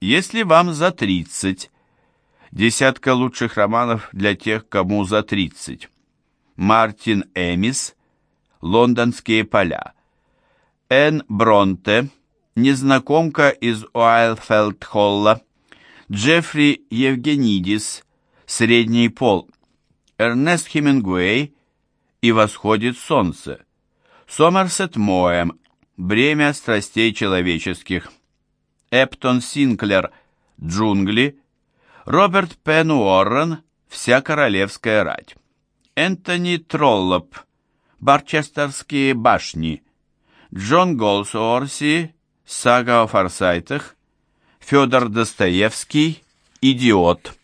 Если вам за 30. Десятка лучших романов для тех, кому за 30. Мартин Эмис. Лондонские поля. Энн Бронте. Незнакомка из Уайлфелд-Холла. Джеффри Евгенидис. Средний пол. Эрнест Хемингуэй и восходит солнце. Сомерсет Моэм. Бремя страстей человеческих. Эптон Синклер. Джунгли. Роберт Пен Уоррен. Вся королевская рать. Энтони Троллоп. Барчестерские башни. Джон Голсуорси. Сага о форсайтах. Федор Достоевский. Идиот.